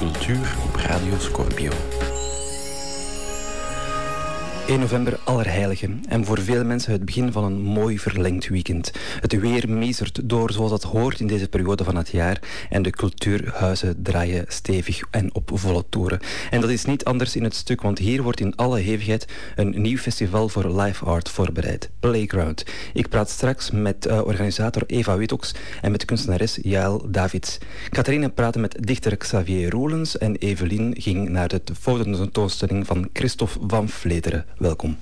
Cultuur op Radio Scorpio. 1 november Allerheiligen en voor veel mensen het begin van een mooi verlengd weekend. Het weer meezert door zoals dat hoort in deze periode van het jaar en de cultuurhuizen draaien stevig en op volle toeren. En dat is niet anders in het stuk, want hier wordt in alle hevigheid een nieuw festival voor live art voorbereid, Playground. Ik praat straks met uh, organisator Eva Witoks en met kunstenares Jael Davids. Catharina praatte met dichter Xavier Roelens en Evelien ging naar de fototentoonstelling van Christophe van Vleteren. Welkom.